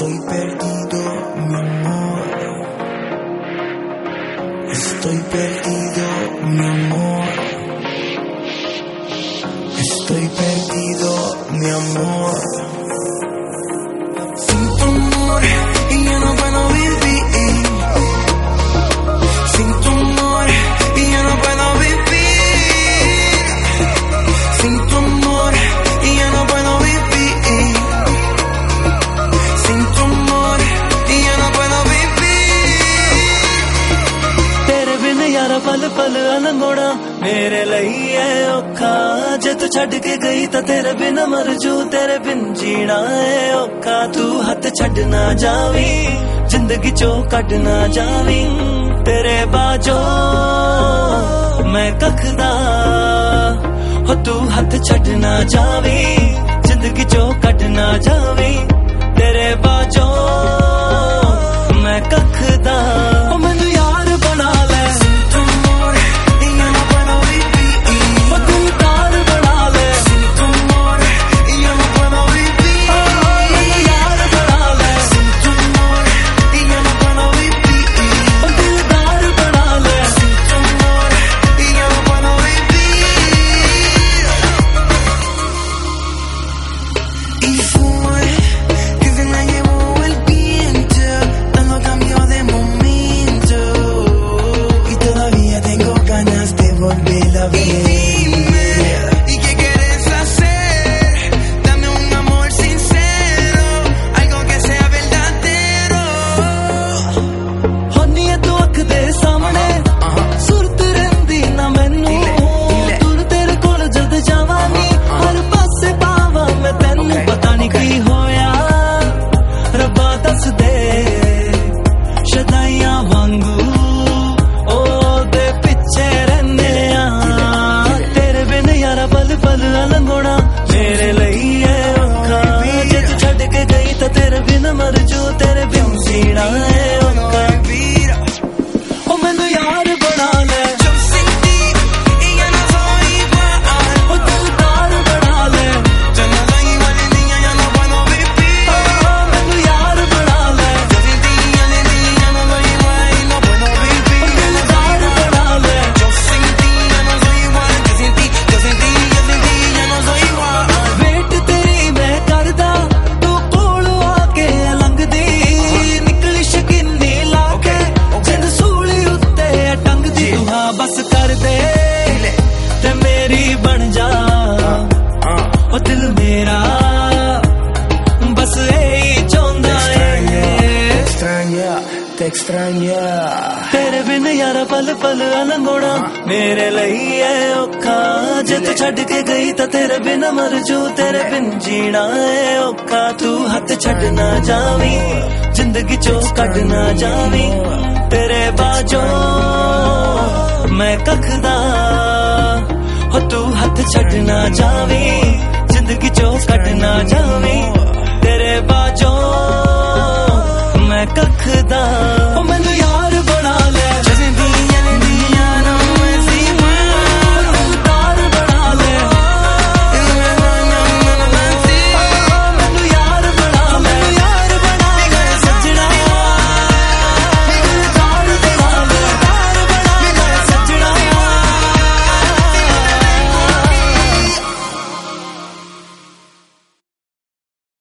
Estoy perdido, mi amor. Estoy perdido, mi amor. Estoy perdido. ਪਲ ਪਲ ਅਲੰਗੋਣਾ ਮੇਰੇ ਲਈ ਐ ਔਖਾ। ਜੇ ਤੂੰ ਛੱਡ ਕੇ ਗਈ ਤਾਂ ਤੇਰੇ ਬਿਨ ਮਰ ਜੂ, ਤੇਰੇ ਬਿਨ ਜੀਣਾ ਐ ਔਖਾ। ਤੂੰ ਹੱਥ ਛੱਡ ਨਾ ਜਾਵੀ, ਜ਼ਿੰਦਗੀ ਚੋਂ ਕੱਢ ਨਾ ਜਾਵੀ। ਤੇਰੇ ਬਾਜੋ ਮੈਂ ਕੱਖਦਾ। ਹੋ ਤੂੰ ਹੱਥ ਛੱਡ ਨਾ ਜਾਵੀ, ਜ਼ਿੰਦਗੀ ਚੋਂ ਕੱਢ ਨਾ ਜਾਵੀ। ਤੇਰੇ ਬਾਜੋ ਮੈਂ ਕੱਖਦਾ। 起来 extraña. ਤੇਰੇ ਬਿਨ ਯਾਰਾ ਪਲ ਪਲ ਅਲੰਗੋੜਾ ਮੇਰੇ ਲਈ ਐ ਔਖਾ। ਜੇ ਤੂੰ ਛੱਡ ਕੇ ਗਈ ਤਾਂ ਤੇਰੇ ਬਿਨ ਮਰ ਜੂ ਤੇਰੇ ਬਿਨ ਜੀਣਾ ਐ ਔਖਾ। ਤੂੰ ਹੱਥ ਛੱਡ ਨਾ ਜਾਵੀਂ ਜ਼ਿੰਦਗੀ ਚੋਂ ਕੱਢ ਨਾ ਜਾਵੀਂ। ਤੇਰੇ ਬਾਝੋਂ ਮੈਂ ਕਖਦਾ। ਹੋ ਤੂੰ ਹੱਥ ਛੱਡ ਨਾ ਜਾਵੀਂ ਜ਼ਿੰਦਗੀ ਚੋਂ ਕੱਢ ਨਾ ਜਾਵੀਂ।